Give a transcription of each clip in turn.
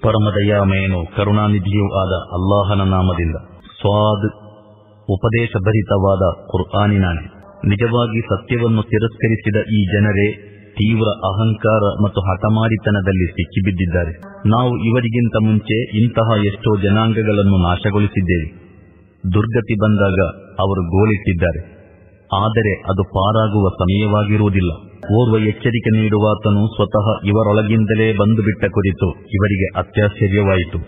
ಪರಮದಯಾಮಯನು ಕರುಣಾನಿಧಿಯೂ ಆದ ಅಲ್ಲಾಹನ ನಾಮದಿಂದ ಸ್ವಾದ್, ಉಪದೇಶಭರಿತವಾದ ಕುರ್ಆನಿನಾನೆ ನಿಜವಾಗಿ ಸತ್ಯವನ್ನು ತಿರಸ್ಕರಿಸಿದ ಈ ಜನರೇ ತೀವ್ರ ಅಹಂಕಾರ ಮತ್ತು ಹಠಮಾರಿತನದಲ್ಲಿ ಸಿಕ್ಕಿಬಿದ್ದಿದ್ದಾರೆ. ನಾವು ಇವರಿಗಿಂತ ಮುಂಚೆ ಇಂತಹ ಎಷ್ಟೋ ಜನಾಂಗಗಳನ್ನು ನಾಶಗೊಳಿಸಿದ್ದೇವೆ. ದುರ್ಗತಿ ಬಂದಾಗ ಅವರು ಗೋಲಿಟ್ಟಿದ್ದಾರೆ. ಆದರೆ ಅದು ಪಾರಾಗುವ ಸಮಯವಾಗಿರುವುದಿಲ್ಲ. ಓರ್ವ ಎಚ್ಚರಿಕೆ ನೀಡುವಾತನು ಸ್ವತಃ ಇವರೊಳಗಿಂದಲೇ ಬಂದು ಬಿಟ್ಟ ಕುರಿತು ಇವರಿಗೆ ಅತ್ಯಾಶ್ಚರ್ಯವಾಯಿತು.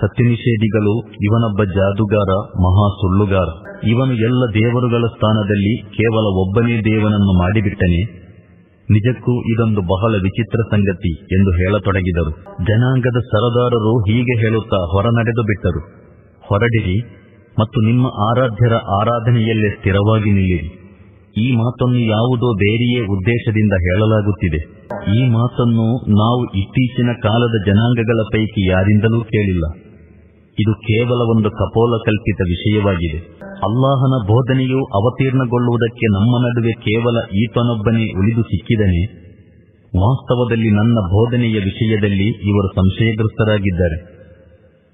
ಸತ್ಯನಿಷೇಧಿಗಳು ಇವನೊಬ್ಬ ಜಾದುಗಾರ, ಮಹಾ ಸುಳ್ಳುಗಾರ. ಇವನು ಎಲ್ಲ ದೇವರುಗಳ ಸ್ಥಾನದಲ್ಲಿ ಕೇವಲ ಒಬ್ಬನೇ ದೇವನನ್ನು ಮಾಡಿಬಿಟ್ಟನೆ. ನಿಜಕ್ಕೂ ಇದೊಂದು ಬಹಳ ವಿಚಿತ್ರ ಸಂಗತಿ ಎಂದು ಹೇಳತೊಡಗಿದರು. ಜನಾಂಗದ ಸರದಾರರು ಹೀಗೆ ಹೇಳುತ್ತಾ ಹೊರನಡೆದು ಬಿಟ್ಟರು. ಹೊರಡಿರಿ ಮತ್ತು ನಿಮ್ಮ ಆರಾಧ್ಯರ ಆರಾಧನೆಯಲ್ಲೇ ಸ್ಥಿರವಾಗಿ ನಿಲ್ಲಿರಿ. ಈ ಮಾತನ್ನು ಯಾವುದೋ ಬೇರೆಯೇ ಉದ್ದೇಶದಿಂದ ಹೇಳಲಾಗುತ್ತಿದೆ. ಈ ಮಾತನ್ನು ನಾವು ಇತ್ತೀಚಿನ ಕಾಲದ ಜನಾಂಗಗಳ ಪೈಕಿ ಯಾರಿಂದಲೂ ಕೇಳಿಲ್ಲ. ಇದು ಕೇವಲ ಒಂದು ಕಪೋಲ ಕಲ್ಪಿತ ವಿಷಯವಾಗಿದೆ. ಅಲ್ಲಾಹನ ಬೋಧನೆಯು ಅವತೀರ್ಣಗೊಳ್ಳುವುದಕ್ಕೆ ನಮ್ಮ ನಡುವೆ ಕೇವಲ ಈತನೊಬ್ಬನೇ ಉಳಿದು ಸಿಕ್ಕಿದನೆ. ವಾಸ್ತವದಲ್ಲಿ ನನ್ನ ಬೋಧನೆಯ ವಿಷಯದಲ್ಲಿ ಇವರು ಸಂಶಯಗ್ರಸ್ತರಾಗಿದ್ದಾರೆ.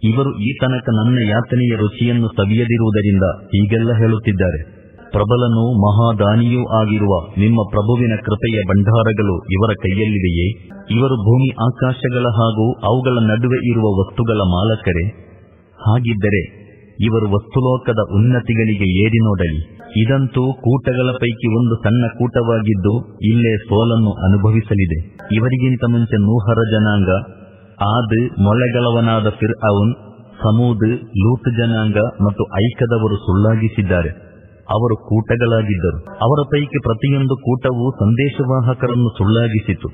ಇವರು ಈ ತನಕ ನನ್ನ ಯಾತನೆಯ ರುಚಿಯನ್ನು ಸವಿಯದಿರುವುದರಿಂದ ಹೀಗೆಲ್ಲ ಹೇಳುತ್ತಿದ್ದಾರೆ. ಪ್ರಬಲನೂ ಮಹಾದಾನಿಯೂ ಆಗಿರುವ ನಿಮ್ಮ ಪ್ರಭುವಿನ ಕೃಪೆಯ ಭಂಡಾರಗಳು ಇವರ ಕೈಯಲ್ಲಿದೆಯೇ ಇವರು ಭೂಮಿ ಆಕಾಶಗಳ ಹಾಗೂ ಅವುಗಳ ನಡುವೆ ಇರುವ ವಸ್ತುಗಳ ಮಾಲಕರೇ. ಹಾಗಿದ್ದರೆ ಇವರು ವಸ್ತುಲೋಕದ ಉನ್ನತಿಗಳಿಗೆ ಏರಿ ನೋಡಲಿ. ಇದಂತೂ ಕೂಟಗಳ ಪೈಕಿ ಒಂದು ಸಣ್ಣ ಕೂಟವಾಗಿದ್ದು ಇಲ್ಲೇ ಸೋಲನ್ನು ಅನುಭವಿಸಲಿದೆ. ಇವರಿಗಿಂತ ಮುಂಚೆ ನೂಹರ ಜನಾಂಗ, ಆದ್ ಮೊಳೆಗಳವನಾದ ಫಿರ್ ಸಮೂದ್, ಲೂತ್ ಜನಾಂಗ ಮತ್ತು ಐಕದವರು ಸುಳ್ಳಾಗಿಸಿದ್ದಾರೆ. ಅವರು ಕೂಟಗಳಾಗಿದ್ದರು. ಅವರ ಪೈಕಿ ಪ್ರತಿಯೊಂದು ಕೂಟವು ಸಂದೇಶವಾಹಕರನ್ನು ಸುಳ್ಳಾಗಿಸಿತು.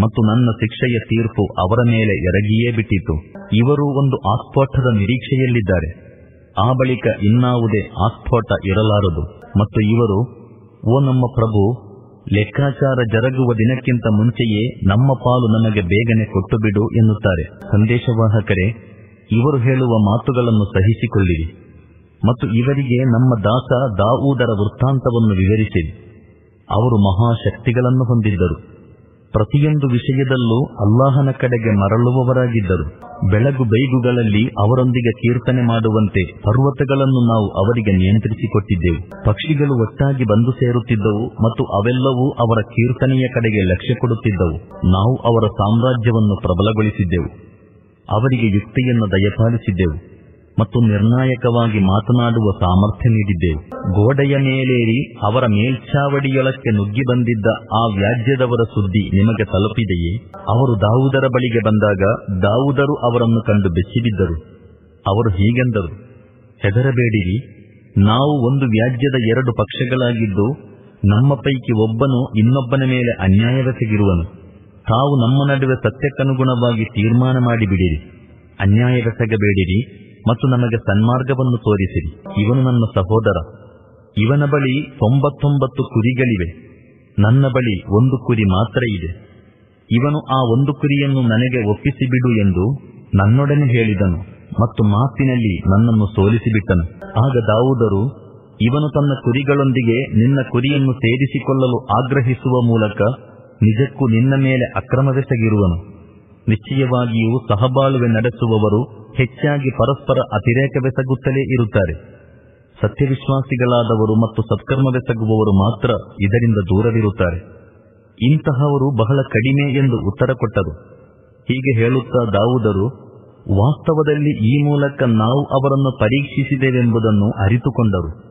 ಮತ್ತು ನನ್ನ ಶಿಕ್ಷೆಯ ತೀರ್ಪು ಅವರ ಮೇಲೆ ಎರಗಿಯೇ ಬಿಟ್ಟಿತು. ಇವರು ಒಂದು ಆಸ್ಫೋಟದ ನಿರೀಕ್ಷೆಯಲ್ಲಿದ್ದಾರೆ. ಆ ಬಳಿಕ ಇನ್ನಾವುದೇ ಆಸ್ಫೋಟ ಇರಲಾರದು. ಮತ್ತು ಇವರು, ಓ ನಮ್ಮ ಪ್ರಭು, ಲೆಕ್ಕಾಚಾರ ಜರಗುವ ದಿನಕ್ಕಿಂತ ಮುಂಚೆಯೇ ನಮ್ಮ ಪಾಲು ನಮಗೆ ಬೇಗನೆ ಕೊಟ್ಟು ಬಿಡು ಎನ್ನುತ್ತಾರೆ. ಸಂದೇಶವಾಹಕರೇ, ಇವರು ಹೇಳುವ ಮಾತುಗಳನ್ನು ಸಹಿಸಿಕೊಳ್ಳಿರಿ. ಮತ್ತು ಇವರಿಗೆ ನಮ್ಮ ದಾಸ ದಾವೂದರ ವೃತ್ತಾಂತವನ್ನು ವಿವರಿಸಿದೆ ಅವರು ಮಹಾಶಕ್ತಿಗಳನ್ನು ಹೊಂದಿದ್ದರು. ಪ್ರತಿಯೊಂದು ವಿಷಯದಲ್ಲೂ ಅಲ್ಲಾಹನ ಕಡೆಗೆ ಮರಳುವವರಾಗಿದ್ದರು. ಬೆಳಗು ಬೈಗುಗಳಲ್ಲಿ ಅವರೊಂದಿಗೆ ಕೀರ್ತನೆ ಮಾಡುವಂತೆ ಪರ್ವತಗಳನ್ನು ನಾವು ಅವರಿಗೆ ನಿಯಂತ್ರಿಸಿಕೊಟ್ಟಿದ್ದೆವು. ಪಕ್ಷಿಗಳು ಒಟ್ಟಾಗಿ ಬಂದು ಸೇರುತ್ತಿದ್ದವು ಮತ್ತು ಅವೆಲ್ಲವೂ ಅವರ ಕೀರ್ತನೆಯ ಕಡೆಗೆ ಲಕ್ಷ್ಯ ಕೊಡುತ್ತಿದ್ದವು. ನಾವು ಅವರ ಸಾಮ್ರಾಜ್ಯವನ್ನು ಪ್ರಬಲಗೊಳಿಸಿದ್ದೆವು. ಅವರಿಗೆ ಯುಕ್ತಿಯನ್ನು ದಯಪಾಲಿಸಿದ್ದೆವು. ಮತ್ತು ನಿರ್ಣಾಯಕವಾಗಿ ಮಾತನಾಡುವ ಸಾಮರ್ಥ್ಯ ನೀಡಿದ್ದೆವು. ಗೋಡೆಯ ಮೇಲೇರಿ ಅವರ ಮೇಲ್ಛಾವಡಿಯೊಳಕ್ಕೆ ನುಗ್ಗಿ ಬಂದಿದ್ದ ಆ ವ್ಯಾಜ್ಯದವರ ಸುದ್ದಿ ನಿಮಗೆ ತಲುಪಿದೆಯೇ? ಅವರು ದಾವುದರ ಬಳಿಗೆ ಬಂದಾಗ ದಾವುದರು ಅವರನ್ನು ಕಂಡು ಬೆಚ್ಚಿಬಿದ್ದರು. ಅವರು ಹೀಗೆಂದರು, ಹೆದರಬೇಡಿರಿ. ನಾವು ಒಂದು ವ್ಯಾಜ್ಯದ ಎರಡು ಪಕ್ಷಗಳಾಗಿದ್ದು, ನಮ್ಮ ಪೈಕಿ ಒಬ್ಬನು ಇನ್ನೊಬ್ಬನ ಮೇಲೆ ಅನ್ಯಾಯವೆಸಗಿರುವನು ತಾವು ನಮ್ಮ ನಡುವೆ ಸತ್ಯಕ್ಕನುಗುಣವಾಗಿ ತೀರ್ಮಾನ ಮಾಡಿಬಿಡಿರಿ. ಅನ್ಯಾಯವೆಸಗಬೇಡಿರಿ ಮತ್ತು ನಮಗೆ ಸನ್ಮಾರ್ಗವನ್ನು ತೋರಿಸಿರಿ. ಇವನು ನನ್ನ ಸಹೋದರ. ಇವನ ಬಳಿ ತೊಂಬತ್ತೊಂಬತ್ತು ಕುರಿಗಳಿವೆ. ನನ್ನ ಬಳಿ ಒಂದು ಕುರಿ ಮಾತ್ರ ಇದೆ. ಇವನು ಆ ಒಂದು ಕುರಿಯನ್ನು ನನಗೆ ಒಪ್ಪಿಸಿಬಿಡು ಎಂದು ನನ್ನೊಡನೆ ಹೇಳಿದನು ಮತ್ತು ಮಾತಿನಲ್ಲಿ ನನ್ನನ್ನು ಸೋಲಿಸಿಬಿಟ್ಟನು. ಆಗ ದಾವುದರು, ಇವನು ತನ್ನ ಕುರಿಗಳೊಂದಿಗೆ ನಿನ್ನ ಕುರಿಯನ್ನು ಸೇರಿಸಿಕೊಳ್ಳಲು ಆಗ್ರಹಿಸುವ ಮೂಲಕ ನಿಜಕ್ಕೂ ನಿನ್ನ ಮೇಲೆ ಅಕ್ರಮವೆಸಗಿರುವನು. ನಿಶ್ಚಯವಾಗಿಯೂ ಸಹಬಾಳುವೆ ನಡೆಸುವವರು ಹೆಚ್ಚಾಗಿ ಪರಸ್ಪರ ಅತಿರೇಕವೆಸಗುತ್ತಲೇ ಇರುತ್ತಾರೆ. ಸತ್ಯವಿಶ್ವಾಸಿಗಳಾದವರು ಮತ್ತು ಸತ್ಕರ್ಮವೆಸಗುವವರು ಮಾತ್ರ ಇದರಿಂದ ದೂರವಿರುತ್ತಾರೆ. ಇಂತಹವರು ಬಹಳ ಕಡಿಮೆ ಎಂದು ಉತ್ತರ ಕೊಟ್ಟರು. ಹೀಗೆ ಹೇಳುತ್ತಾ ದಾವುದರು, ವಾಸ್ತವದಲ್ಲಿ ಈ ಮೂಲಕ ನಾವು ಅವರನ್ನು ಪರೀಕ್ಷಿಸಿದೆವೆಂಬುದನ್ನು ಅರಿತುಕೊಂಡರು.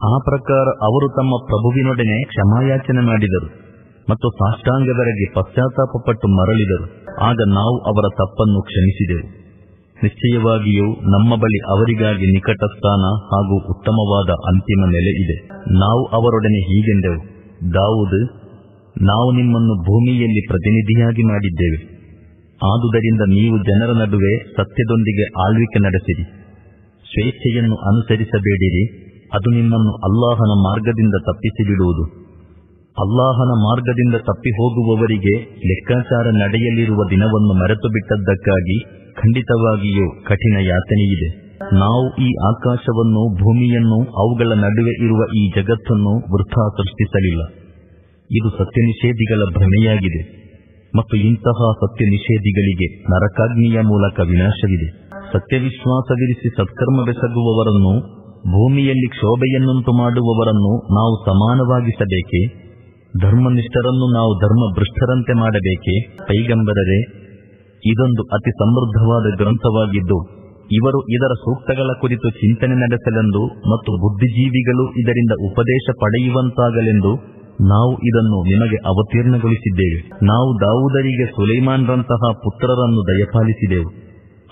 ಆ ಪ್ರಕಾರ ಅವರು ತಮ್ಮ ಪ್ರಭುವಿನೊಡನೆ ಕ್ಷಮಾಯಾಚನೆ ಮಾಡಿದರು. ಮತ್ತು ಸಾಷ್ಟಾಂಗದರೆಗೆ ಪಶ್ಚಾತ್ತಾಪಪಟ್ಟು ಮರಳಿದರು. ಆಗ ನಾವು ಅವರ ತಪ್ಪನ್ನು ಕ್ಷಮಿಸಿದೆವು. ನಿಶ್ಚಯವಾಗಿಯೂ ನಮ್ಮ ಬಳಿ ಅವರಿಗಾಗಿ ನಿಕಟ ಸ್ಥಾನ ಹಾಗೂ ಉತ್ತಮವಾದ ಅಂತಿಮ ನೆಲೆ ಇದೆ. ನಾವು ಅವರೊಡನೆ ಹೀಗೆಂದೆವು. ದಾವುದ್, ನಾವು ನಿಮ್ಮನ್ನು ಭೂಮಿಯಲ್ಲಿ ಪ್ರತಿನಿಧಿಯಾಗಿ ಮಾಡಿದ್ದೇವೆ. ಆದುದರಿಂದ ನೀವು ಜನರ ನಡುವೆ ಸತ್ಯದೊಂದಿಗೆ ಆಳ್ವಿಕೆ ನಡೆಸಿರಿ. ಸ್ವೇಚ್ಛೆಯನ್ನು ಅನುಸರಿಸಬೇಡಿರಿ. ಅದು ನಿಮ್ಮನ್ನು ಅಲ್ಲಾಹನ ಮಾರ್ಗದಿಂದ ತಪ್ಪಿಸಿಬಿಡುವುದು. ಅಲ್ಲಾಹನ ಮಾರ್ಗದಿಂದ ತಪ್ಪಿ ಹೋಗುವವರಿಗೆ ಲೆಕ್ಕಾಚಾರ ನಡೆಯಲಿರುವ ದಿನವನ್ನು ಮರೆತು ಬಿಟ್ಟದ್ದಕ್ಕಾಗಿ ಖಂಡಿತವಾಗಿಯೂ ಕಠಿಣ ಯಾತನೆಯಿದೆ. ನಾವು ಈ ಆಕಾಶವನ್ನು, ಭೂಮಿಯನ್ನು, ಅವುಗಳ ನಡುವೆ ಇರುವ ಈ ಜಗತ್ತನ್ನು ವೃಥಾ ಸೃಷ್ಟಿಸಲಿಲ್ಲ. ಇದು ಸತ್ಯ ನಿಷೇಧಿಗಳ ಭ್ರಮೆಯಾಗಿದೆ. ಮತ್ತು ಇಂತಹ ಸತ್ಯ ನಿಷೇಧಿಗಳಿಗೆ ನರಕಾಗ್ನಿಯ ಮೂಲಕ ವಿನಾಶವಿದೆ. ಸತ್ಯವಿಶ್ವಾಸವಿರಿಸಿ ಸತ್ಕರ್ಮ ಬೆಸಗುವವರನ್ನು, ಭೂಮಿಯಲ್ಲಿ ಕ್ಷೋಭೆಯನ್ನುಂಟು ಮಾಡುವವರನ್ನು ನಾವು ಸಮಾನವಾಗಿಸಬೇಕೇ? ಧರ್ಮನಿಷ್ಠರನ್ನು ನಾವು ಧರ್ಮಭ್ರಷ್ಟರಂತೆ ಮಾಡಬೇಕೆ? ಕೈಗಂಬರರೆ ಇದೊಂದು ಅತಿ ಸಮೃದ್ಧವಾದ ಗ್ರಂಥವಾಗಿದ್ದು, ಇವರು ಇದರ ಸೂಕ್ತಗಳ ಕುರಿತು ಚಿಂತನೆ ನಡೆಸಲೆಂದು ಮತ್ತು ಬುದ್ಧಿಜೀವಿಗಳು ಇದರಿಂದ ಉಪದೇಶ ಪಡೆಯುವಂತಾಗಲೆಂದು ನಾವು ಇದನ್ನು ನಿಮಗೆ ಅವತೀರ್ಣಗೊಳಿಸಿದ್ದೇವೆ. ನಾವು ದಾವುದರಿಗೆ ಸುಲೈಮಾನ್ರಂತಹ ಪುತ್ರರನ್ನು ದಯಪಾಲಿಸಿದೆವು.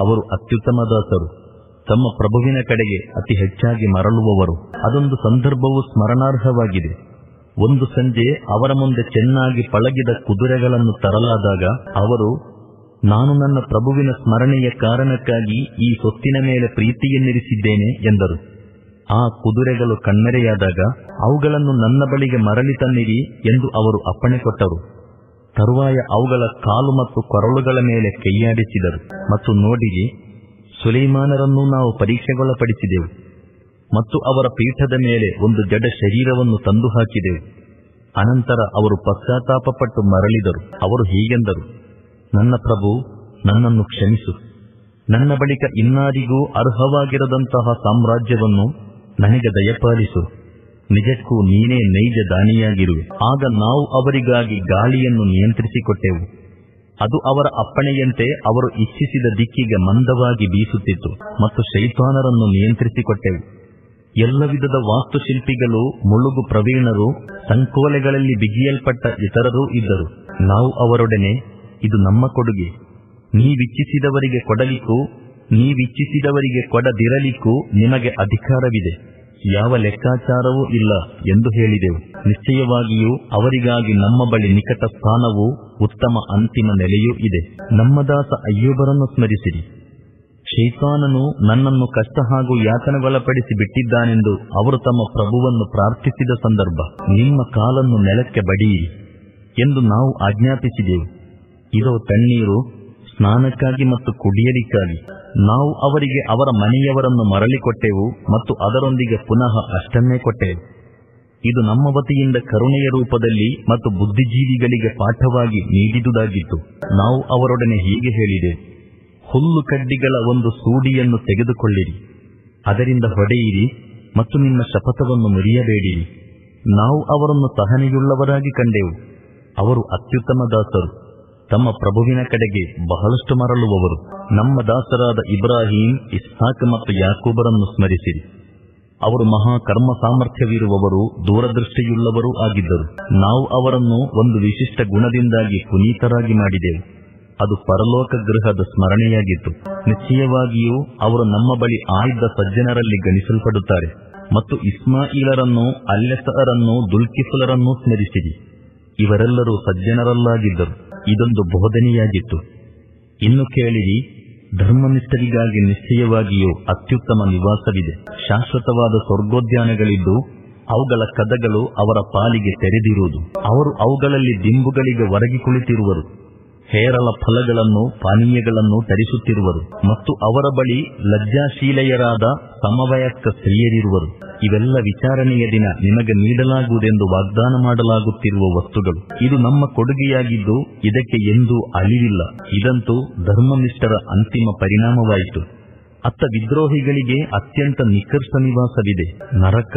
ಅವರು ಅತ್ಯುತ್ತಮ ದಾಸರು. ತಮ್ಮ ಪ್ರಭುವಿನ ಕಡೆಗೆ ಅತಿ ಹೆಚ್ಚಾಗಿ ಮರಳುವವರು. ಅದೊಂದು ಸಂದರ್ಭವು ಸ್ಮರಣಾರ್ಹವಾಗಿದೆ. ಒಂದು ಸಂಜೆ ಅವರ ಮುಂದೆ ಚೆನ್ನಾಗಿ ಪಳಗಿದ ಕುದುರೆಗಳನ್ನು ತರಲಾದಾಗ ಅವರು, ನಾನು ನನ್ನ ಪ್ರಭುವಿನ ಸ್ಮರಣೆಯ ಕಾರಣಕ್ಕಾಗಿ ಈ ಸೊತ್ತಿನ ಮೇಲೆ ಪ್ರೀತಿಯನ್ನಿರಿಸಿದ್ದೇನೆ ಎಂದರು. ಆ ಕುದುರೆಗಳು ಕಣ್ಮೆರೆಯಾದಾಗ, ಅವುಗಳನ್ನು ನನ್ನ ಬಳಿಗೆ ಮರಳಿ ತನ್ನಿರಿ ಎಂದು ಅವರು ಅಪ್ಪಣೆ ಕೊಟ್ಟರು. ತರುವಾಯ ಅವುಗಳ ಕಾಲು ಮತ್ತು ಕೊರಳುಗಳ ಮೇಲೆ ಕೈಯಾಡಿಸಿದರು ಮತ್ತು ನೋಡಿರಿ, ಸುಲೈಮಾನರನ್ನು ನಾವು ಪರೀಕ್ಷೆಗೊಳಪಡಿಸಿದೆವು. ಮತ್ತು ಅವರ ಪೀಠದ ಮೇಲೆ ಒಂದು ಜಡ ಶರೀರವನ್ನು ತಂದು ಹಾಕಿದೆವು ಅನಂತರ ಅವರು ಪಶ್ಚಾತ್ತಾಪಪಟ್ಟು ಮರಳಿದರು. ಅವರು ಹೀಗೆಂದರು, ನನ್ನ ಪ್ರಭು, ನನ್ನನ್ನು ಕ್ಷಮಿಸು. ನನ್ನ ಬಳಿಕ ಇನ್ನಾರಿಗೂ ಅರ್ಹವಾಗಿರದಂತಹ ಸಾಮ್ರಾಜ್ಯವನ್ನು ನನಗೆ ದಯಪಾಲಿಸು. ನಿಜಕ್ಕೂ ನೀನೇ ನೈಜ ದಾನಿಯಾಗಿರುವೆ. ಆಗ ನಾವು ಅವರಿಗಾಗಿ ಗಾಳಿಯನ್ನು ನಿಯಂತ್ರಿಸಿಕೊಟ್ಟೆವು. ಅದು ಅವರ ಅಪ್ಪಣೆಯಂತೆ ಅವರು ಇಚ್ಛಿಸಿದ ದಿಕ್ಕಿಗೆ ಮಂದವಾಗಿ ಬೀಸುತ್ತಿತ್ತು ಮತ್ತು ಶೈತಾನರನ್ನು ನಿಯಂತ್ರಿಸಿಕೊಟ್ಟೆವು. ಎಲ್ಲ ವಿಧದ ವಾಸ್ತುಶಿಲ್ಪಿಗಳು, ಮುಳುಗು ಪ್ರವೀಣರು, ಸಂಕೋಲೆಗಳಲ್ಲಿ ಬಿಗಿಯಲ್ಪಟ್ಟ ಇತರರೂ ಇದ್ದರು. ನಾವು ಅವರೊಡನೆ, ಇದು ನಮ್ಮ ಕೊಡುಗೆ. ನೀವಿಚ್ಛಿಸಿದವರಿಗೆ ಕೊಡಲಿಕ್ಕೂ, ನೀವಿಚ್ಛಿಸಿದವರಿಗೆ ಕೊಡದಿರಲಿಕ್ಕೂ ನಿಮಗೆ ಅಧಿಕಾರವಿದೆ. ಯಾವ ಲೆಕ್ಕಾಚಾರವೂ ಇಲ್ಲ ಎಂದು ಹೇಳಿದೆವು. ನಿಶ್ಚಯವಾಗಿಯೂ ಅವರಿಗಾಗಿ ನಮ್ಮ ಬಳಿ ನಿಕಟ ಸ್ಥಾನವೂ ಉತ್ತಮ ಅಂತಿಮ ನೆಲೆಯೂ ಇದೆ. ನಮ್ಮ ದಾಸ ಅಯ್ಯೋಬರನ್ನು ಸ್ಮರಿಸಿರಿ. ಶೈತಾನನು ನನ್ನನ್ನು ಕಷ್ಟ ಹಾಗೂ ಯಾತನೆಗೊಳಪಡಿಸಿ ಬಿಟ್ಟಿದ್ದಾನೆಂದು ಅವರು ತಮ್ಮ ಪ್ರಭುವನ್ನು ಪ್ರಾರ್ಥಿಸಿದ ಸಂದರ್ಭ. ನಿಮ್ಮ ಕಾಲನ್ನು ನೆಲಕ್ಕೆ ಬಡಿಯಿರಿ ಎಂದು ನಾವು ಆಜ್ಞಾಪಿಸಿದೆವು. ಇದೋ ತಣ್ಣೀರು, ಸ್ನಾನಕ್ಕಾಗಿ ಮತ್ತು ಕುಡಿಯಲಿಕ್ಕಾಗಿ. ನಾವು ಅವರಿಗೆ ಅವರ ಮನೆಯವರನ್ನು ಮರಳಿ ಕೊಟ್ಟೆವು ಮತ್ತು ಅದರೊಂದಿಗೆ ಪುನಃ ಅಷ್ಟನ್ನೇ ಕೊಟ್ಟೆವು. ಇದು ನಮ್ಮ ವತಿಯಿಂದ ಕರುಣೆಯ ರೂಪದಲ್ಲಿ ಮತ್ತು ಬುದ್ಧಿಜೀವಿಗಳಿಗೆ ಪಾಠವಾಗಿ ನೀಡಿದುದಾಗಿತ್ತು. ನಾವು ಅವರೊಡನೆ ಹೀಗೆ ಹೇಳಿದೆ ಹುಲ್ಲು ಕಡ್ಡಿಗಳ ಒಂದು ಸೂಡಿಯನ್ನು ತೆಗೆದುಕೊಳ್ಳಿರಿ. ಅದರಿಂದ ಹೊಡೆಯಿರಿ ಮತ್ತು ನಿಮ್ಮ ಶಪಥವನ್ನು ಮುರಿಯಬೇಡಿರಿ. ನಾವು ಅವರನ್ನು ಸಹನೆಯುಳ್ಳವರಾಗಿ ಕಂಡೆವು. ಅವರು ಅತ್ಯುತ್ತಮ ದಾಸರು. ತಮ್ಮ ಪ್ರಭುವಿನ ಕಡೆಗೆ ಬಹಳಷ್ಟು ಮರಳುವವರು. ನಮ್ಮ ದಾಸರಾದ ಇಬ್ರಾಹಿಂ, ಇಸ್ಹಾಕ್ ಮತ್ತು ಯಾಕೂಬರನ್ನು ಸ್ಮರಿಸಿರಿ. ಅವರು ಮಹಾ ಕರ್ಮ ಸಾಮರ್ಥ್ಯವಿರುವವರು, ದೂರದೃಷ್ಟಿಯುಳ್ಳವರೂ ಆಗಿದ್ದರು. ನಾವು ಅವರನ್ನು ಒಂದು ವಿಶಿಷ್ಟ ಗುಣದಿಂದಾಗಿ ಪುನೀತರಾಗಿ ಮಾಡಿದೆವು. ಅದು ಪರಲೋಕ ಗೃಹದ ಸ್ಮರಣೆಯಾಗಿತ್ತು. ನಿಶ್ಚಯವಾಗಿಯೂ ಅವರು ನಮ್ಮ ಬಳಿ ಆಯ್ದ ಸಜ್ಜನರಲ್ಲಿ ಗಣಿಸಲ್ಪಡುತ್ತಾರೆ. ಮತ್ತು ಇಸ್ಮಾಯಿಲರನ್ನು ಅಲ್ಲೆಸರನ್ನು ದುಲ್ಕಿಫುಲರನ್ನೂ ಸ್ಮರಿಸಿರಿ. ಇವರೆಲ್ಲರೂ ಸಜ್ಜನರಲ್ಲಾಗಿದ್ದರು. ಇದೊಂದು ಬೋಧನೆಯಾಗಿತ್ತು. ಇನ್ನು ಕೇಳಿರಿ, ಧರ್ಮನಿಷ್ಠರಿಗಾಗಿ ನಿಶ್ಚಯವಾಗಿಯೂ ಅತ್ಯುತ್ತಮ ನಿವಾಸವಿದೆ. ಶಾಶ್ವತವಾದ ಸ್ವರ್ಗೋದ್ಯಾನಗಳಿದ್ದು, ಅವುಗಳ ಕದಗಳು ಅವರ ಪಾಲಿಗೆ ತೆರೆದಿರುವುದು. ಅವರು ಅವುಗಳಲ್ಲಿ ದಿಂಬುಗಳಿಗೆ ಒರಗಿ ಕುಳಿತಿರುವರು. ಹೇರಳ ಫಲಗಳನ್ನು, ಪಾನೀಯಗಳನ್ನು ತರಿಸುತ್ತಿರುವರು ಮತ್ತು ಅವರ ಬಳಿ ಲಜ್ಜಾಶೀಲೆಯರಾದ ಸಮವಯಸ್ಕ ಸ್ತ್ರೀಯರಿರುವರು. ಇವೆಲ್ಲ ವಿಚಾರಣೆಯ ದಿನ ನಿಮಗೆ ನೀಡಲಾಗುವುದೆಂದು ವಾಗ್ದಾನ ಮಾಡಲಾಗುತ್ತಿರುವ ವಸ್ತುಗಳು. ಇದು ನಮ್ಮ ಕೊಡುಗೆಯಾಗಿದ್ದು, ಇದಕ್ಕೆ ಎಂದೂ ಅಳಿವಿಲ್ಲ. ಇದಂತೂ ಧರ್ಮನಿಷ್ಠರ ಅಂತಿಮ ಪರಿಣಾಮವಾಯಿತು. ಅತ್ತ ವಿದ್ರೋಹಿಗಳಿಗೆ ಅತ್ಯಂತ ನಿಕರ್ಷ ನಿವಾಸವಿದೆ, ನರಕ.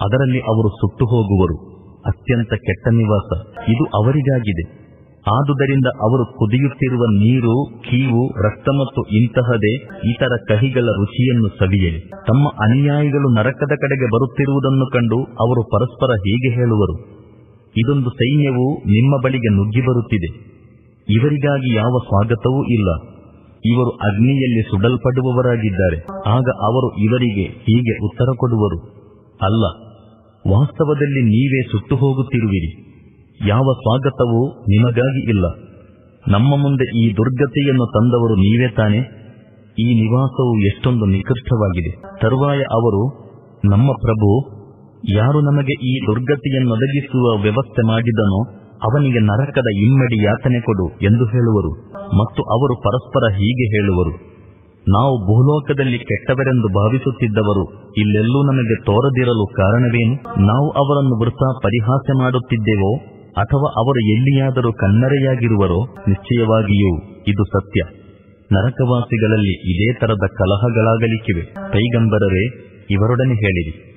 ಅದರಲ್ಲಿ ಅವರು ಸುಟ್ಟು ಹೋಗುವರು. ಅತ್ಯಂತ ಕೆಟ್ಟ ನಿವಾಸ. ಇದು ಅವರಿಗಾಗಿದೆ. ಆದುದರಿಂದ ಅವರು ಕುದಿಯುತ್ತಿರುವ ನೀರು, ಕೀವು, ರಕ್ತ ಮತ್ತು ಇಂತಹದೇ ಇತರ ಕಹಿಗಳ ರುಚಿಯನ್ನು ಸವಿಯಲಿ. ತಮ್ಮ ಅನುಯಾಯಿಗಳು ನರಕದ ಕಡೆಗೆ ಬರುತ್ತಿರುವುದನ್ನು ಕಂಡು ಅವರು ಪರಸ್ಪರ ಹೀಗೆ ಹೇಳುವರು. ಇದೊಂದು ಸೈನ್ಯವು ನಿಮ್ಮ ಬಳಿಗೆ ನುಗ್ಗಿ ಬರುತ್ತಿದೆ. ಇವರಿಗಾಗಿ ಯಾವ ಸ್ವಾಗತವೂ ಇಲ್ಲ. ಇವರು ಅಗ್ನಿಯಲ್ಲಿ ಸುಡಲ್ಪಡುವವರಾಗಿದ್ದಾರೆ. ಆಗ ಅವರು ಇವರಿಗೆ ಹೀಗೆ ಉತ್ತರ ಕೊಡುವರು. ಅಲ್ಲ, ವಾಸ್ತವದಲ್ಲಿ ನೀವೇ ಸುಟ್ಟು ಹೋಗುತ್ತಿರುವಿರಿ. ಯಾವ ಸ್ವಾಗತವೂ ನಿಮಗಾಗಿ ಇಲ್ಲ. ನಮ್ಮ ಮುಂದೆ ಈ ದುರ್ಗತಿಯನ್ನು ತಂದವರು ನೀವೇ ತಾನೆ. ಈ ನಿವಾಸವು ಎಷ್ಟೊಂದು ನಿಕೃಷ್ಟವಾಗಿದೆ. ತರುವಾಯ ಅವರು, ನಮ್ಮ ಪ್ರಭು, ಯಾರು ನಮಗೆ ಈ ದುರ್ಗತಿಯನ್ನೊದಗಿಸುವ ವ್ಯವಸ್ಥೆ ಮಾಡಿದನೋ, ಅವನಿಗೆ ನರಕದ ಇಮ್ಮಡಿ ಯಾತನೆ ಕೊಡು ಎಂದು ಹೇಳುವರು. ಮತ್ತು ಅವರು ಪರಸ್ಪರ ಹೀಗೆ ಹೇಳುವರು. ನಾವು ಭೂಲೋಕದಲ್ಲಿ ಕೆಟ್ಟವರೆಂದು ಭಾವಿಸುತ್ತಿದ್ದವರು ಇಲ್ಲೆಲ್ಲೂ ನಮಗೆ ತೋರದಿರಲು ಕಾರಣವೇನು? ನಾವು ಅವರನ್ನು ವೃತ್ತ ಪರಿಹಾಸ್ಯ ಮಾಡುತ್ತಿದ್ದೇವೋ? ಅಥವಾ ಅವರು ಎಲ್ಲಿಯಾದರೂ ಕಣ್ಣರೆಯಾಗಿರುವರೋ ನಿಶ್ಚಯವಾಗಿಯೂ ಇದು ಸತ್ಯ. ನರಕವಾಸಿಗಳಲ್ಲಿ ಇದೇ ತರದ ಕಲಹಗಳಾಗಲಿಕ್ಕಿವೆ. ಪೈಗಂಬರರೇ, ಇವರೊಡನೆ ಹೇಳಿರಿ.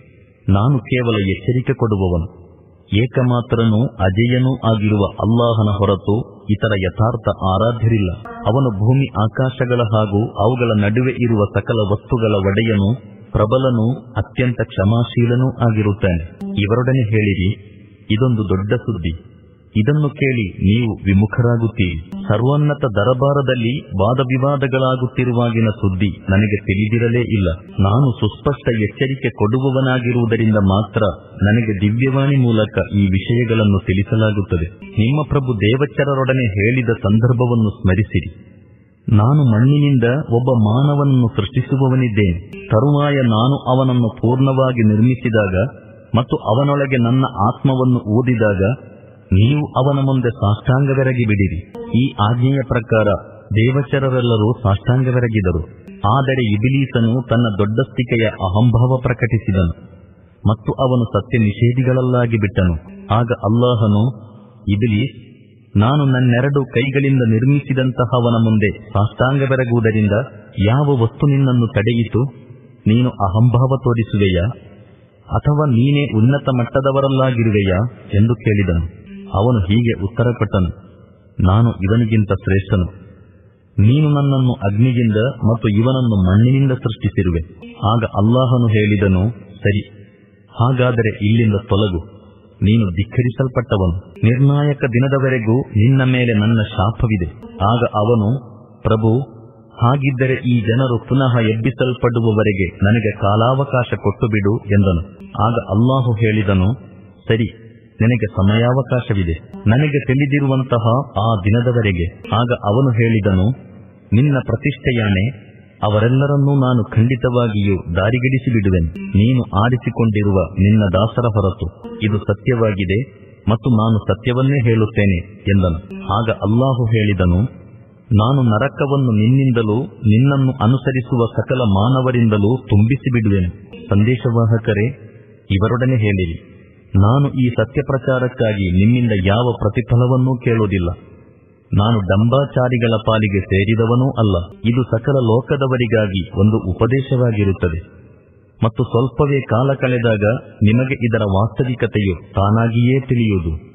ನಾನು ಕೇವಲ ಎಚ್ಚರಿಕೆ ಕೊಡುವವನು. ಏಕಮಾತ್ರನೂ ಅಜೇಯನೂ ಆಗಿರುವ ಅಲ್ಲಾಹನ ಹೊರತು ಇತರ ಯಥಾರ್ಥ ಆರಾಧ್ಯರಿಲ್ಲ. ಅವನು ಭೂಮಿ ಆಕಾಶಗಳ ಹಾಗೂ ಅವುಗಳ ನಡುವೆ ಇರುವ ಸಕಲ ವಸ್ತುಗಳ ಒಡೆಯನು ಪ್ರಬಲನೂ ಅತ್ಯಂತ ಕ್ಷಮಾಶೀಲನೂ ಆಗಿರುತ್ತಾನೆ. ಇವರೊಡನೆ ಹೇಳಿರಿ ಇದೊಂದು ದೊಡ್ಡ ಸುದ್ದಿ. ಇದನ್ನು ಕೇಳಿ ನೀವು ವಿಮುಖರಾಗುತ್ತೀರಿ. ಸರ್ವೋನ್ನತ ದರಬಾರದಲ್ಲಿ ವಾದವಿವಾದಗಳಾಗುತ್ತಿರುವಾಗಿನ ಸುದ್ದಿ ನನಗೆ ತಿಳಿದಿರಲೇ ಇಲ್ಲ. ನಾನು ಸುಸ್ಪಷ್ಟ ಎಚ್ಚರಿಕೆ ಕೊಡುವವನಾಗಿರುವುದರಿಂದ ಮಾತ್ರ ನನಗೆ ದಿವ್ಯವಾಣಿ ಮೂಲಕ ಈ ವಿಷಯಗಳನ್ನು ತಿಳಿಸಲಾಗುತ್ತದೆ. ನಿಮ್ಮ ಪ್ರಭು ದೇವಚ್ಚರರೊಡನೆ ಹೇಳಿದ ಸಂದರ್ಭವನ್ನು ಸ್ಮರಿಸಿರಿ. ನಾನು ಮಣ್ಣಿನಿಂದ ಒಬ್ಬ ಮಾನವನನ್ನು ಸೃಷ್ಟಿಸುವವನಿದ್ದೇನೆ. ತರುವಾಯ ನಾನು ಅವನನ್ನು ಪೂರ್ಣವಾಗಿ ನಿರ್ಮಿಸಿದಾಗ ಮತ್ತು ಅವನೊಳಗೆ ನನ್ನ ಆತ್ಮವನ್ನು ಓದಿದಾಗ ನೀವು ಅವನ ಮುಂದೆ ಸಾಷ್ಟಾಂಗವೆರಗಿ ಬಿಡಿರಿ. ಈ ಆಜ್ಞೆಯ ಪ್ರಕಾರ ದೇವಚರರೆಲ್ಲರೂ ಸಾಷ್ಟಾಂಗವೆರಗಿದರು. ಆದರೆ ಇಬಿಲೀಸನು ತನ್ನ ದೊಡ್ಡಸ್ತಿಕೆಯ ಅಹಂಭಾವ ಪ್ರಕಟಿಸಿದನು ಮತ್ತು ಅವನು ಸತ್ಯ ನಿಷೇಧಿಗಳಲ್ಲಾಗಿ ಬಿಟ್ಟನು. ಆಗ ಅಲ್ಲಾಹನು, ಇಬಿಲೀಸ್, ನಾನು ನನ್ನೆರಡು ಕೈಗಳಿಂದ ನಿರ್ಮಿಸಿದಂತಹವನ ಮುಂದೆ ಸಾಷ್ಟಾಂಗವೆರಗುವುದರಿಂದ ಯಾವ ವಸ್ತು ನಿನ್ನನ್ನು ತಡೆಯಿತು? ನೀನು ಅಹಂಭಾವ ತೋರಿಸುವೆಯಾ? ಅಥವಾ ನೀನೇ ಉನ್ನತ ಮಟ್ಟದವರಲ್ಲಾಗಿರುವೆಯಾ ಎಂದು ಕೇಳಿದನು. ಅವನು ಹೀಗೆ ಉತ್ತರ ಕೊಟ್ಟನು, ನಾನು ಇವನಿಗಿಂತ ಶ್ರೇಷ್ಠನು. ನೀನು ನನ್ನನ್ನು ಅಗ್ನಿಗಿಂದ ಮತ್ತು ಇವನನ್ನು ಮಣ್ಣಿನಿಂದ ಸೃಷ್ಟಿಸಿರುವೆ. ಆಗ ಅಲ್ಲಾಹನು ಹೇಳಿದನು, ಸರಿ, ಹಾಗಾದರೆ ಇಲ್ಲಿಂದ ತೊಲಗು. ನೀನು ಧಿಕ್ಕರಿಸಲ್ಪಟ್ಟವನು. ನಿರ್ಣಾಯಕ ದಿನದವರೆಗೂ ನಿನ್ನ ಮೇಲೆ ನನ್ನ ಶಾಪವಿದೆ. ಆಗ ಅವನು, ಪ್ರಭು ಹಾಗಿದ್ದರೆ ಈ ಜನರು ಪುನಃ ಎಬ್ಬಿಸಲ್ಪಡುವವರೆಗೆ ನನಗೆ ಕಾಲಾವಕಾಶ ಕೊಟ್ಟು ಬಿಡು ಎಂದನು. ಆಗ ಅಲ್ಲಾಹು ಹೇಳಿದನು, ಸರಿ, ನಿನಗೆ ಸಮಯಾವಕಾಶವಿದೆ. ನನಗೆ ತಿಳಿದಿರುವಂತಹ ಆ ದಿನದವರೆಗೆ. ಆಗ ಅವನು ಹೇಳಿದನು, ನಿನ್ನ ಪ್ರತಿಷ್ಠೆಯಾನೆ, ಅವರೆಲ್ಲರನ್ನೂ ನಾನು ಖಂಡಿತವಾಗಿಯೂ ದಾರಿಗಿಡಿಸಿ ಬಿಡುವೆನು ನೀನು ಆರಿಸಿಕೊಂಡಿರುವ ನಿನ್ನ ದಾಸರ ಹೊರತು ಇದು ಸತ್ಯವಾಗಿದೆ ಮತ್ತು ನಾನು ಸತ್ಯವನ್ನೇ ಹೇಳುತ್ತೇನೆ ಎಂದನು. ಆಗ ಅಲ್ಲಾಹು ಹೇಳಿದನು ನಾನು ನರಕವನ್ನು ನಿನ್ನಿಂದಲೂ, ನಿನ್ನನ್ನು ಅನುಸರಿಸುವ ಸಕಲ ಮಾನವರಿಂದಲೂ ತುಂಬಿಸಿ ಬಿಡುವೆನು ಸಂದೇಶವಾಹಕರೇ, ಇವರೊಡನೆ ಹೇಳಿರಿ. ನಾನು ಈ ಸತ್ಯ ಪ್ರಚಾರಕ್ಕಾಗಿ ನಿಮ್ಮಿಂದ ಯಾವ ಪ್ರತಿಫಲವನ್ನೂ ಕೇಳುವುದಿಲ್ಲ. ನಾನು ಡಂಬಾಚಾರಿಗಳ ಪಾಲಿಗೆ ಸೇರಿದವನೂ ಅಲ್ಲ. ಇದು ಸಕಲ ಲೋಕದವರಿಗಾಗಿ ಒಂದು ಉಪದೇಶವಾಗಿರುತ್ತದೆ. ಮತ್ತು ಸ್ವಲ್ಪವೇ ಕಾಲ ಕಳೆದಾಗ ನಿಮಗೆ ಇದರ ವಾಸ್ತವಿಕತೆಯು ತಾನಾಗಿಯೇ ತಿಳಿಯುವುದು.